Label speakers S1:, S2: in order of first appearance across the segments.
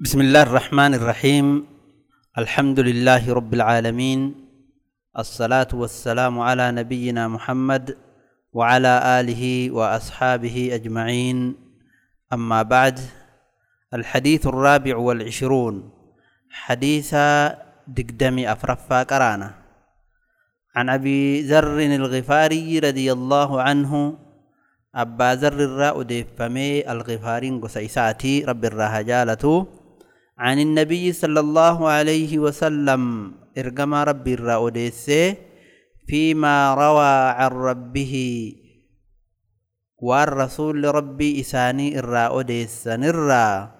S1: بسم الله الرحمن الرحيم الحمد لله رب العالمين الصلاة والسلام على نبينا محمد وعلى آله وأصحابه أجمعين أما بعد الحديث الرابع والعشرون حديث دقدمي أفرفا قرانا عن أبي ذر الغفاري رضي الله عنه أبا ذر الراء ديفمي الغفارين قسيساتي رب الراها جالته عن النبي صلى الله عليه وسلم إرقم ربي الراء ديسي فيما روى عن ربه والرسول ربي إساني الراء ديسن الراء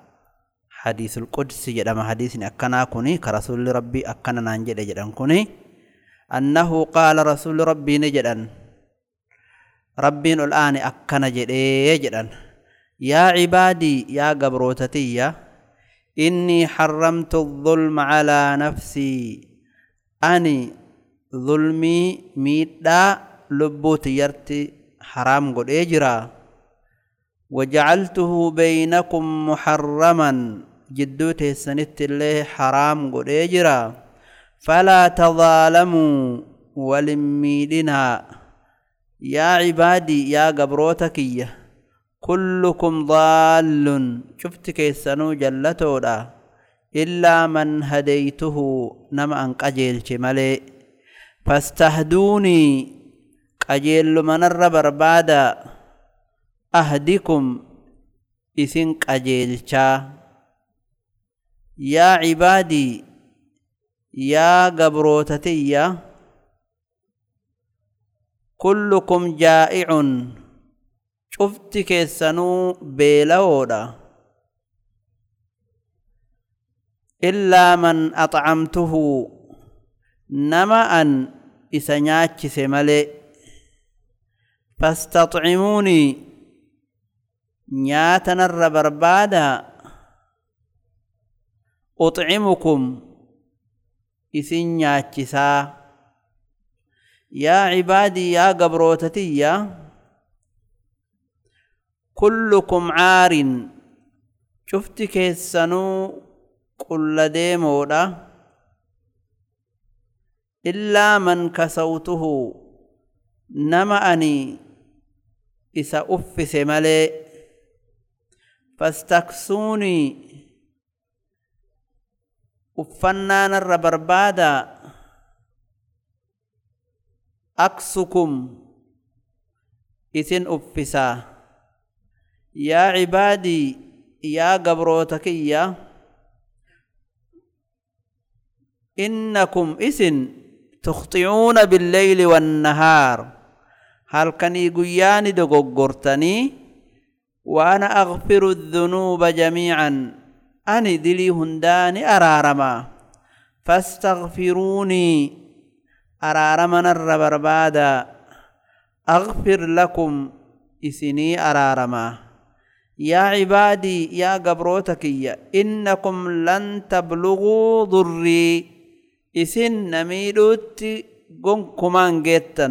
S1: حديث القدس جدام حديث أكنا كوني كرسول ربي أكنا نانجد جدام كوني. أنه قال رسول ربي نجدن. ربين الآن أكنا جدن. يا عبادي يا قبروتتي إني حرمت الظلم على نفسي. أني ظلمي ميدا لبوت يرتي حرام قد إجرا. وجعلته بينكم محرما. جدوت سنت الله حرام قد إجرا. فلا تظالموا ولميدنا. يا عبادي يا قبروتكيه كلكم ضال. شفت كيسانو جلتودا إلا من هديته نما أن قجيل ملي فاستهدوني. قجيل من الربر بعد. أهدكم. إثن قجيل يا عبادي. يا قبروتتي. كلكم جائع. Cufti keessanuu beelawoodha illaa man axcamtuhu nama an isa nyaachise malee. Fastaxcimuunii nyaatanarra barbaada. Uxcimukum isin nyaachisaa. Yaa cibaadii yaa gabrootatiyya كلكم عار. شفت كيسانو قل ديمودا إلا من كسوته. نما أني إسا أفس ملي فاستكسوني. أفنان الربربادا أكسكم. إذن أفسا. يا عبادي يا قبروتكية إنكم إسن تخطئون بالليل والنهار. هل كان يقياني دقوقرتني؟ وأنا أغفر الذنوب جميعا. أني دلي هنداني أرارما. فاستغفروني. أرارمنا الربربادا أغفر لكم إسني أرارما. يا عبادي يا قبروتك إنكم لن تبلغوا ضري. إسن نميدوت قنكمان جيتا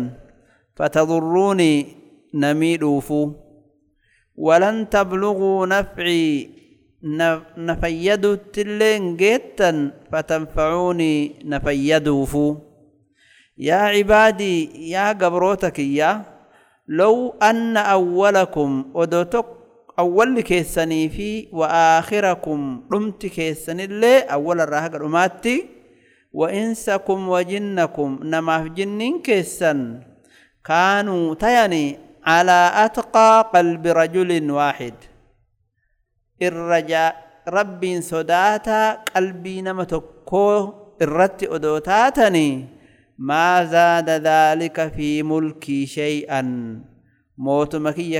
S1: فتضروني نميدوفو ولن تبلغوا نفعي. نفيدوا تلين جيتا فتنفعوني نفيدوفو. يا عبادي يا قبروتك يا. لو أن أولكم ودوتك أول كيسني في وآخركم. رمت كيسن اللي أول الرهق رماتي. وإنسكم وجنكم. نما في جنين كيسن كانوا تيني على أتقى قلب رجل واحد. الرجاء رب صداتا قلبي نما تكو الرت أدوتاتني. ما زاد ذلك في ملكي شيئا. موت مكية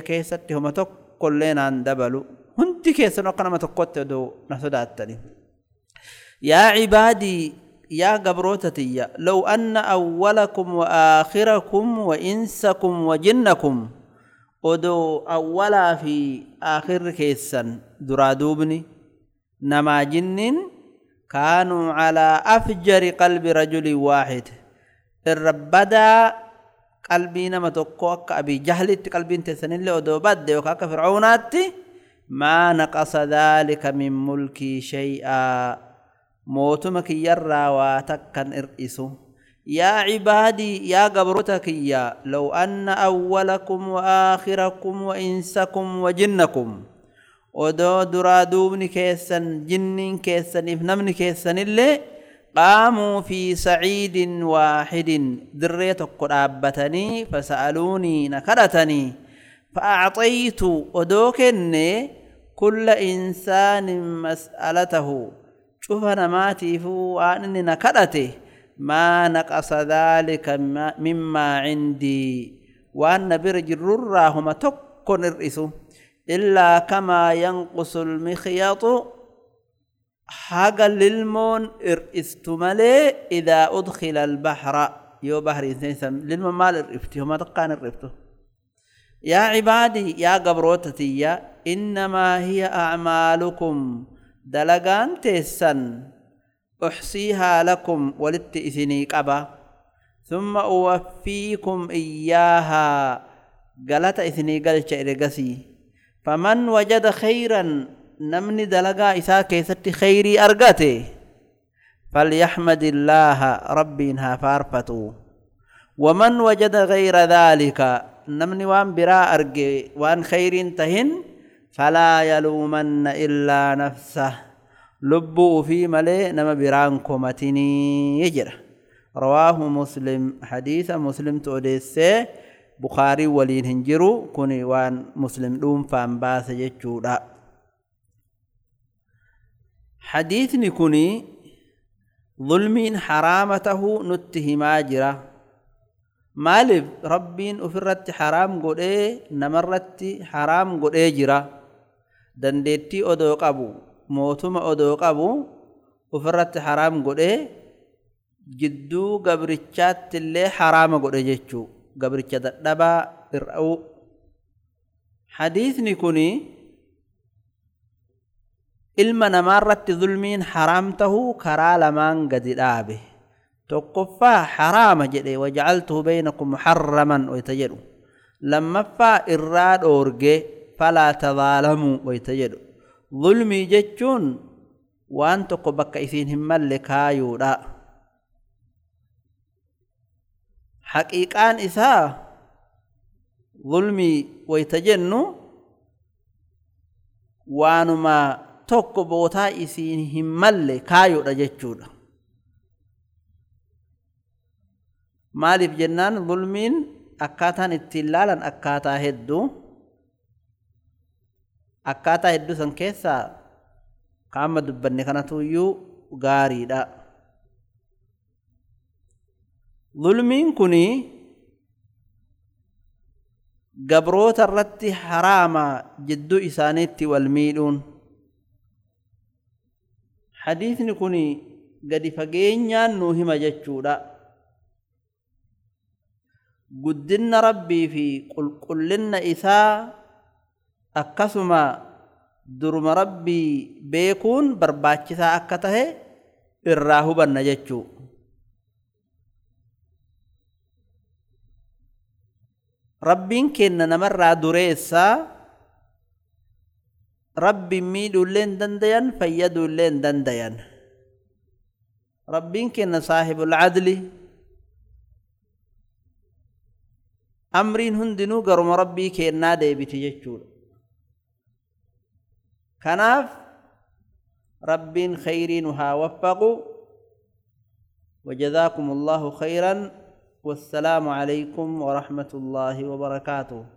S1: كيست هم تقلين عن دبلو هنتي كيس نقنا ما تقوت دو نسداتني يا عبادي يا قبروتتي لو أن أولكم وآخركم وإنسكم وجنكم ودو أولا في آخر كيسا درادوبني نما جنين كانوا على أفجر قلب رجل واحد. الربدا nama tokko akka abii jahlitti qalbiin teessanillee odoo badde yookaan akka fir'aunaatti ما نقص ذلك من ملكي شيئا. موتمك يرى واتكن ارئسو يا عبادي يا قبرتك يا. لو أن أولكم وآخركم وإنسكم وجنكم. ودو درا دوبني كيسن جنين كيسن افنمني كيسن اللي قاموا في سعيد واحد. دريتك قرابتني فسألوني نكرتني. فأعطيت أدوكني كل إنسان مسألته. شوف أنا ما تيفو أنني نكرته ما نقص ذلك مما عندي. وأن برجل رراهما تكون الرئيس. إلا كما ينقص المخيط حاجة للمون إرئست ملي إذا أدخل البحر. يو بحر إنسان للمون مال إرئفته وما تقان إرئفته يا عبادي يا قبروتتي إنما هي أعمالكم. دلقان تيسن. أحصيها لكم ولت إثني قبا. ثم أوفيكم إياها. قالت إثني قلت إرقسي فمن وجد خيرا نمني دلقا إسا كيست خيري أرقته فليحمد الله ربي إنها فارفتو ومن وجد غير ذلك نمني وان برا أرقي وان خير تهن فلا يلومن إلا نفسه لبو في ملي نما بران كومتيني يجرى رواه مسلم حديث مسلم توديسه بخاري ولين هنجرو كوني وان مسلم دوم فان باس hadiisni kunii zulmiin haraama tahuu nutti himaa jira maaliif rabbiin ofirratti haraam godhee namarratti haraam godhee jira dandeettii odoo qabu mootuma odoo qabu ofirratti haraam godhee jidduu gabrichaatti illee haraama godhe jechuu gabricha dadhabaa irra'uu hadiisni kunii ilma namaarratti zulmiin haraam tahuu karaa lamaan gadi dhaabe tokkoffaa haraama jedhe wajacaltuhu baynakum muharraman wayta jedhu lammaffaa irraa dhoorge falaa tadaalamuu wayta jedhu zulmii jechuun waan tokko bakka isiin hin malle kaayuudha haqiiqaan isaa zulmii wayta jennu waanuma tokko bootaa isiin hin malle kaayuudha jechuudha. Maaliif jennaan? Zulmiin akkaataan ittiin laalan akkaataa hedduu. Akkaataa hedduu san keessaa kaama dubbanne kanatu iyyuu gaariidha. Zulmiin kun gabroota irratti haraama jidduu isaaniitti wal miidhuun hadiisni kun gadi fageenyaan nuu hima jechuudha. Guddinna rabbii fi qulqullinna isaa akkasuma duruma rabbii beekuun barbaachisaa akka tahe irraa hubanna jechuu. Rabbiin kenna namarraa dureessaa رب ربين ميدولين دنديان فيدولين دنديان. ربين كنا صاحب العدل. أمرين هندنو قرم ربي كنا ديبتيجچول كناف ربين خيرين ها وفقوا وجزاكم الله خيرا. والسلام عليكم ورحمة الله وبركاته.